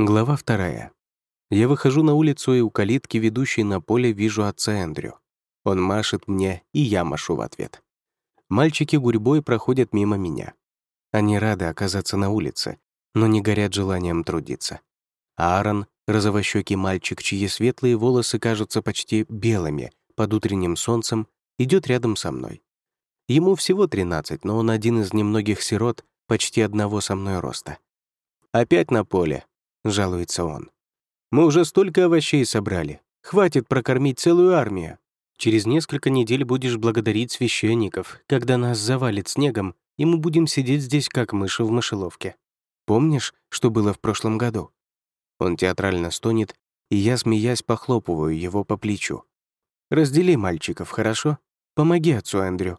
Глава вторая. Я выхожу на улицу и у калитки, ведущей на поле, вижу отца Эндрю. Он машет мне, и я машу в ответ. Мальчики гурьбой проходят мимо меня. Они рады оказаться на улице, но не горят желанием трудиться. Аарон — розовощекий мальчик, чьи светлые волосы кажутся почти белыми под утренним солнцем, идет рядом со мной. Ему всего 13, но он один из немногих сирот, почти одного со мной роста. «Опять на поле», — жалуется он. «Мы уже столько овощей собрали. Хватит прокормить целую армию. Через несколько недель будешь благодарить священников, когда нас завалит снегом, и мы будем сидеть здесь, как мыши в мышеловке. Помнишь, что было в прошлом году?» Он театрально стонет, и я, смеясь, похлопываю его по плечу. «Раздели мальчиков, хорошо? Помоги отцу Эндрю».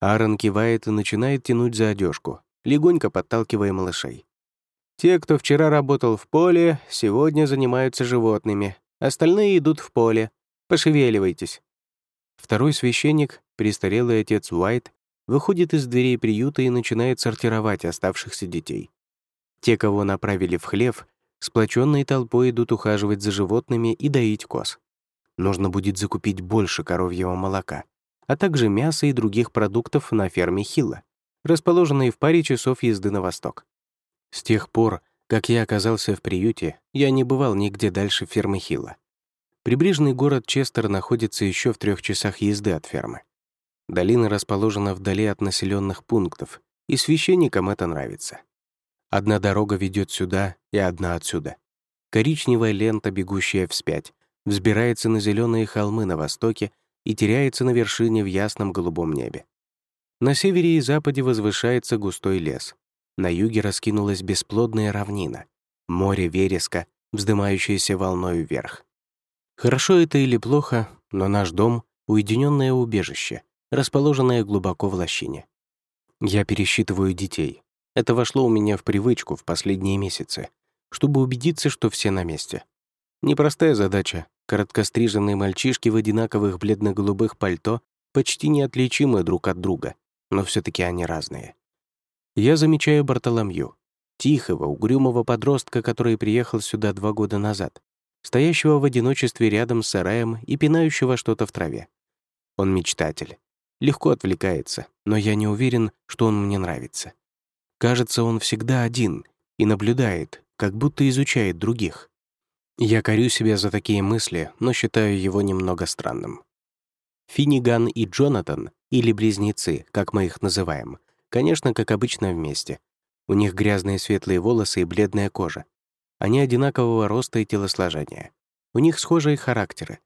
Аарон кивает и начинает тянуть за одежку, легонько подталкивая малышей. Те, кто вчера работал в поле, сегодня занимаются животными. Остальные идут в поле. Пошевеливайтесь. Второй священник, престарелый отец Уайт, выходит из дверей приюта и начинает сортировать оставшихся детей. Те, кого направили в хлев, сплоченной толпой идут ухаживать за животными и доить коз. Нужно будет закупить больше коровьего молока, а также мяса и других продуктов на ферме Хилла, расположенной в паре часов езды на восток. С тех пор, как я оказался в приюте, я не бывал нигде дальше фермы Хилла. Прибрежный город Честер находится еще в трех часах езды от фермы. Долина расположена вдали от населенных пунктов, и священникам это нравится. Одна дорога ведет сюда и одна отсюда. Коричневая лента, бегущая вспять, взбирается на зеленые холмы на востоке и теряется на вершине в ясном голубом небе. На севере и западе возвышается густой лес, на юге раскинулась бесплодная равнина, море вереска, вздымающееся волной вверх. Хорошо это или плохо, но наш дом — уединенное убежище, расположенное глубоко в лощине. Я пересчитываю детей. Это вошло у меня в привычку в последние месяцы, чтобы убедиться, что все на месте. Непростая задача. Короткостриженные мальчишки в одинаковых бледно-голубых пальто почти неотличимы друг от друга, но все таки они разные. Я замечаю Бартоломью, тихого, угрюмого подростка, который приехал сюда два года назад, стоящего в одиночестве рядом с сараем и пинающего что-то в траве. Он мечтатель. Легко отвлекается, но я не уверен, что он мне нравится. Кажется, он всегда один и наблюдает, как будто изучает других. Я корю себя за такие мысли, но считаю его немного странным. Финниган и Джонатан, или близнецы, как мы их называем, Конечно, как обычно, вместе. У них грязные светлые волосы и бледная кожа. Они одинакового роста и телосложения. У них схожие характеры.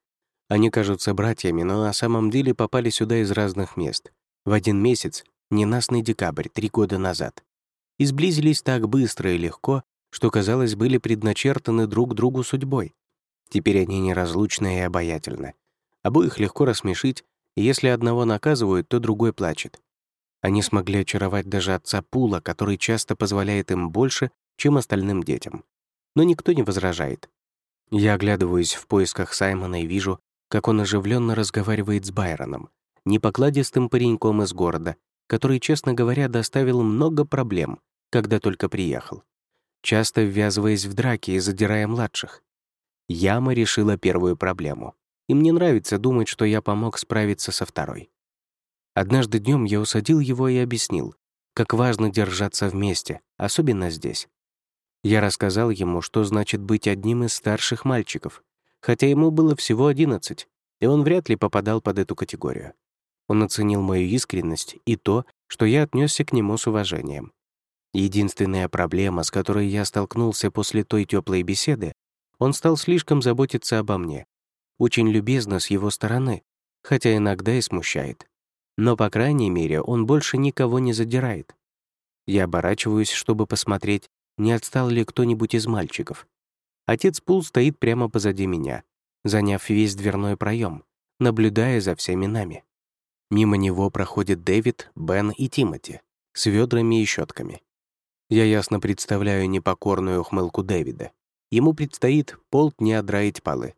Они кажутся братьями, но на самом деле попали сюда из разных мест. В один месяц, ненастный декабрь, три года назад. И сблизились так быстро и легко, что, казалось, были предначертаны друг другу судьбой. Теперь они неразлучны и обаятельны. Обоих легко рассмешить, и если одного наказывают, то другой плачет. Они смогли очаровать даже отца Пула, который часто позволяет им больше, чем остальным детям. Но никто не возражает. Я оглядываюсь в поисках Саймона и вижу, как он оживленно разговаривает с Байроном, непокладистым пареньком из города, который, честно говоря, доставил много проблем, когда только приехал, часто ввязываясь в драки и задирая младших. Яма решила первую проблему, и мне нравится думать, что я помог справиться со второй. Однажды днем я усадил его и объяснил, как важно держаться вместе, особенно здесь. Я рассказал ему, что значит быть одним из старших мальчиков, хотя ему было всего 11, и он вряд ли попадал под эту категорию. Он оценил мою искренность и то, что я отнесся к нему с уважением. Единственная проблема, с которой я столкнулся после той теплой беседы, он стал слишком заботиться обо мне. Очень любезно с его стороны, хотя иногда и смущает. Но, по крайней мере, он больше никого не задирает. Я оборачиваюсь, чтобы посмотреть, не отстал ли кто-нибудь из мальчиков. Отец Пул стоит прямо позади меня, заняв весь дверной проем, наблюдая за всеми нами. Мимо него проходят Дэвид, Бен и Тимоти с ведрами и щетками. Я ясно представляю непокорную ухмылку Дэвида. Ему предстоит полдня драить полы.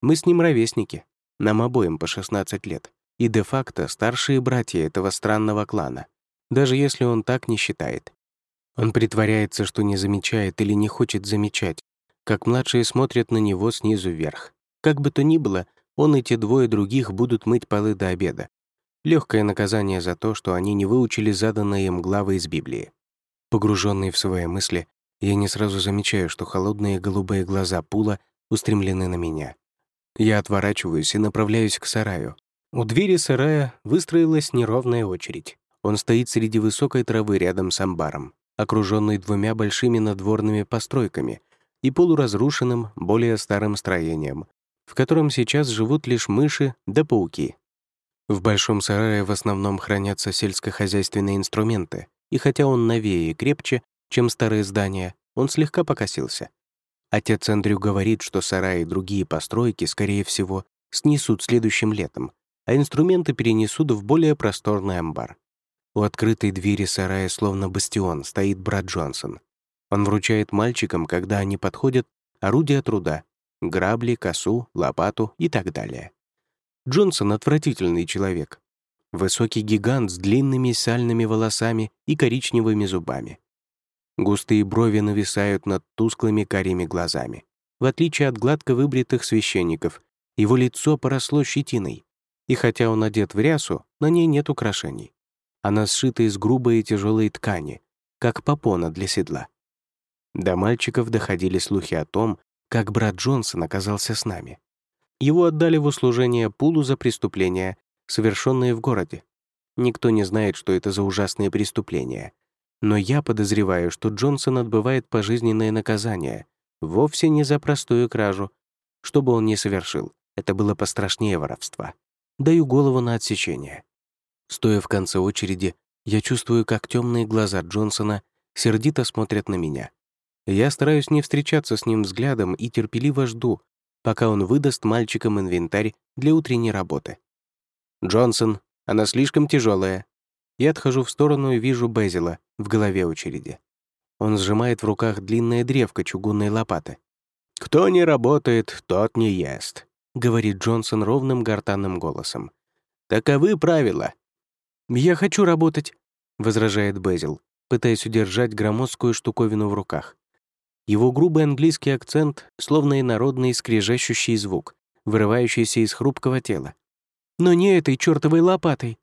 Мы с ним ровесники, нам обоим по 16 лет и де-факто старшие братья этого странного клана, даже если он так не считает. Он притворяется, что не замечает или не хочет замечать, как младшие смотрят на него снизу вверх. Как бы то ни было, он и те двое других будут мыть полы до обеда. Легкое наказание за то, что они не выучили заданные им главы из Библии. Погруженный в свои мысли, я не сразу замечаю, что холодные голубые глаза Пула устремлены на меня. Я отворачиваюсь и направляюсь к сараю. У двери сарая выстроилась неровная очередь. Он стоит среди высокой травы рядом с амбаром, окруженный двумя большими надворными постройками и полуразрушенным, более старым строением, в котором сейчас живут лишь мыши да пауки. В большом сарае в основном хранятся сельскохозяйственные инструменты, и хотя он новее и крепче, чем старые здания, он слегка покосился. Отец Андрю говорит, что сараи и другие постройки, скорее всего, снесут следующим летом, а инструменты перенесут в более просторный амбар. У открытой двери сарая, словно бастион, стоит брат Джонсон. Он вручает мальчикам, когда они подходят, орудия труда — грабли, косу, лопату и так далее. Джонсон — отвратительный человек. Высокий гигант с длинными сальными волосами и коричневыми зубами. Густые брови нависают над тусклыми карими глазами. В отличие от гладко выбритых священников, его лицо поросло щетиной, и хотя он одет в рясу, на ней нет украшений. Она сшита из грубой и тяжелой ткани, как попона для седла. До мальчиков доходили слухи о том, как брат Джонсон оказался с нами. Его отдали в услужение Пулу за преступления, совершенные в городе. Никто не знает, что это за ужасные преступления. Но я подозреваю, что Джонсон отбывает пожизненное наказание, вовсе не за простую кражу. Что бы он ни совершил, это было пострашнее воровства. Даю голову на отсечение. Стоя в конце очереди, я чувствую, как темные глаза Джонсона сердито смотрят на меня. Я стараюсь не встречаться с ним взглядом и терпеливо жду, пока он выдаст мальчикам инвентарь для утренней работы. «Джонсон, она слишком тяжелая. Я отхожу в сторону и вижу Безила в голове очереди. Он сжимает в руках длинное древко чугунной лопаты. «Кто не работает, тот не ест», — говорит Джонсон ровным гортанным голосом. «Таковы правила. «Я хочу работать», — возражает Безил, пытаясь удержать громоздкую штуковину в руках. Его грубый английский акцент, словно инородный скрежещущий звук, вырывающийся из хрупкого тела. «Но не этой чертовой лопатой!»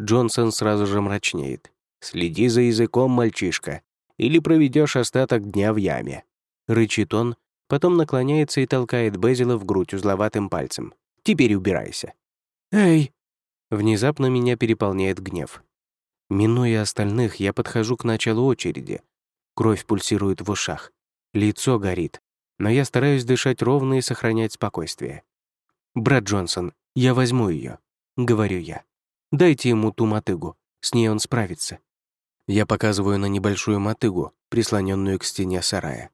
Джонсон сразу же мрачнеет. «Следи за языком, мальчишка, или проведешь остаток дня в яме», — рычит он, потом наклоняется и толкает Безила в грудь узловатым пальцем. «Теперь убирайся». «Эй!» Внезапно меня переполняет гнев. Минуя остальных, я подхожу к началу очереди. Кровь пульсирует в ушах. Лицо горит. Но я стараюсь дышать ровно и сохранять спокойствие. «Брат Джонсон, я возьму ее, говорю я. «Дайте ему ту мотыгу, с ней он справится». Я показываю на небольшую мотыгу, прислоненную к стене сарая.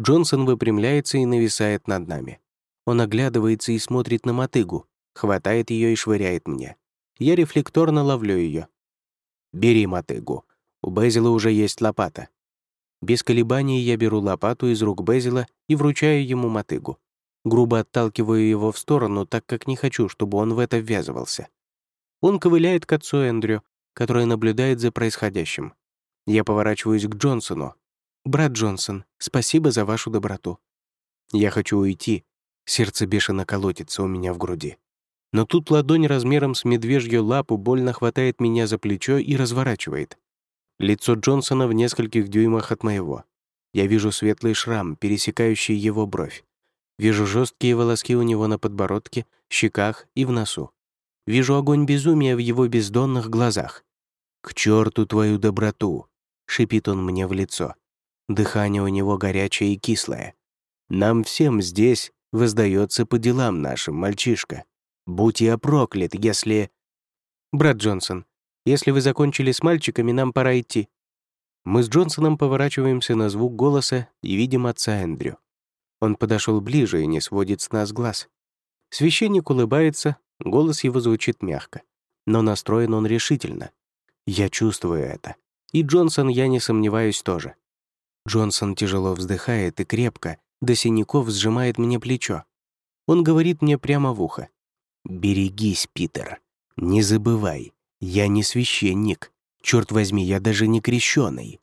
Джонсон выпрямляется и нависает над нами. Он оглядывается и смотрит на мотыгу, хватает ее и швыряет мне. Я рефлекторно ловлю ее. «Бери мотыгу. У Безила уже есть лопата». Без колебаний я беру лопату из рук Безила и вручаю ему мотыгу. Грубо отталкиваю его в сторону, так как не хочу, чтобы он в это ввязывался. Он ковыляет к отцу Эндрю, который наблюдает за происходящим. Я поворачиваюсь к Джонсону. «Брат Джонсон, спасибо за вашу доброту». Я хочу уйти. Сердце бешено колотится у меня в груди. Но тут ладонь размером с медвежью лапу больно хватает меня за плечо и разворачивает. Лицо Джонсона в нескольких дюймах от моего. Я вижу светлый шрам, пересекающий его бровь. Вижу жесткие волоски у него на подбородке, щеках и в носу. Вижу огонь безумия в его бездонных глазах. «К черту твою доброту!» — шипит он мне в лицо. Дыхание у него горячее и кислое. «Нам всем здесь воздается по делам нашим, мальчишка. Будь я проклят, если... Брат Джонсон, если вы закончили с мальчиками, нам пора идти. Мы с Джонсоном поворачиваемся на звук голоса и видим отца Эндрю. Он подошел ближе и не сводит с нас глаз. Священник улыбается, голос его звучит мягко, но настроен он решительно. Я чувствую это. И Джонсон, я не сомневаюсь, тоже. Джонсон тяжело вздыхает и крепко, до синяков сжимает мне плечо. Он говорит мне прямо в ухо. «Берегись, Питер. Не забывай, я не священник. Черт возьми, я даже не крещеный.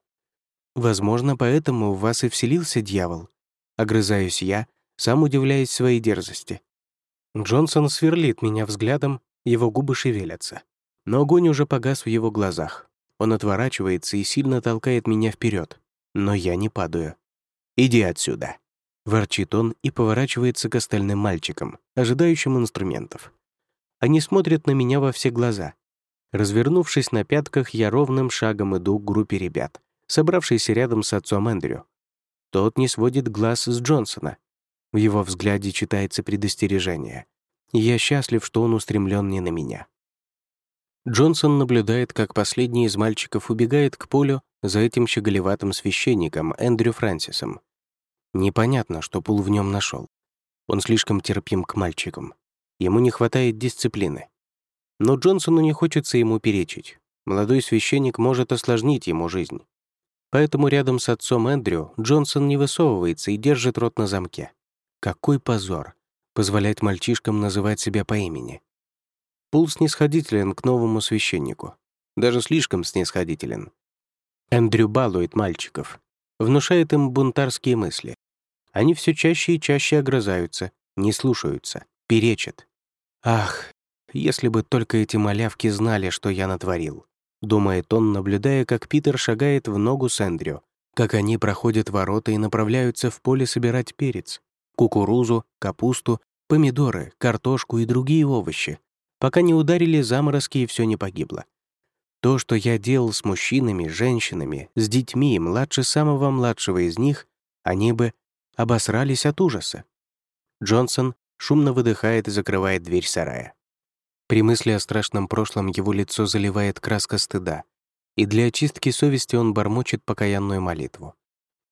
Возможно, поэтому в вас и вселился дьявол. Огрызаюсь я, сам удивляясь своей дерзости. Джонсон сверлит меня взглядом, его губы шевелятся. Но огонь уже погас в его глазах. Он отворачивается и сильно толкает меня вперед, но я не падаю. «Иди отсюда», — ворчит он и поворачивается к остальным мальчикам, ожидающим инструментов. Они смотрят на меня во все глаза. Развернувшись на пятках, я ровным шагом иду к группе ребят, собравшейся рядом с отцом Эндрю. Тот не сводит глаз с Джонсона. В его взгляде читается предостережение. Я счастлив, что он устремлен не на меня. Джонсон наблюдает, как последний из мальчиков убегает к полю за этим щеголеватым священником Эндрю Фрэнсисом. Непонятно, что Пул в нем нашел. Он слишком терпим к мальчикам. Ему не хватает дисциплины. Но Джонсону не хочется ему перечить. Молодой священник может осложнить ему жизнь. Поэтому рядом с отцом Эндрю Джонсон не высовывается и держит рот на замке. Какой позор — позволять мальчишкам называть себя по имени. Пул снисходителен к новому священнику. Даже слишком снисходителен. Эндрю балует мальчиков, внушает им бунтарские мысли. Они все чаще и чаще огрызаются, не слушаются, перечат. «Ах, если бы только эти малявки знали, что я натворил», думает он, наблюдая, как Питер шагает в ногу с Эндрю, как они проходят ворота и направляются в поле собирать перец, кукурузу, капусту, помидоры, картошку и другие овощи, пока не ударили заморозки и все не погибло. То, что я делал с мужчинами, женщинами, с детьми, младше самого младшего из них, они бы обосрались от ужаса. Джонсон шумно выдыхает и закрывает дверь сарая. При мысли о страшном прошлом его лицо заливает краска стыда, и для очистки совести он бормочет покаянную молитву.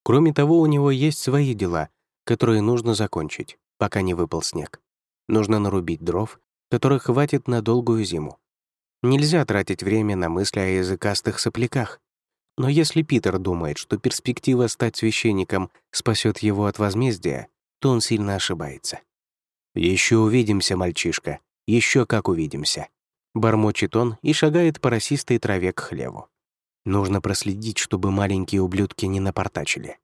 Кроме того, у него есть свои дела, которые нужно закончить, пока не выпал снег. Нужно нарубить дров, которых хватит на долгую зиму. Нельзя тратить время на мысли о языкастых сопляках. Но если Питер думает, что перспектива стать священником спасет его от возмездия, то он сильно ошибается. Еще увидимся, мальчишка, еще как увидимся», — бормочет он и шагает по росистой траве к хлеву. Нужно проследить, чтобы маленькие ублюдки не напортачили.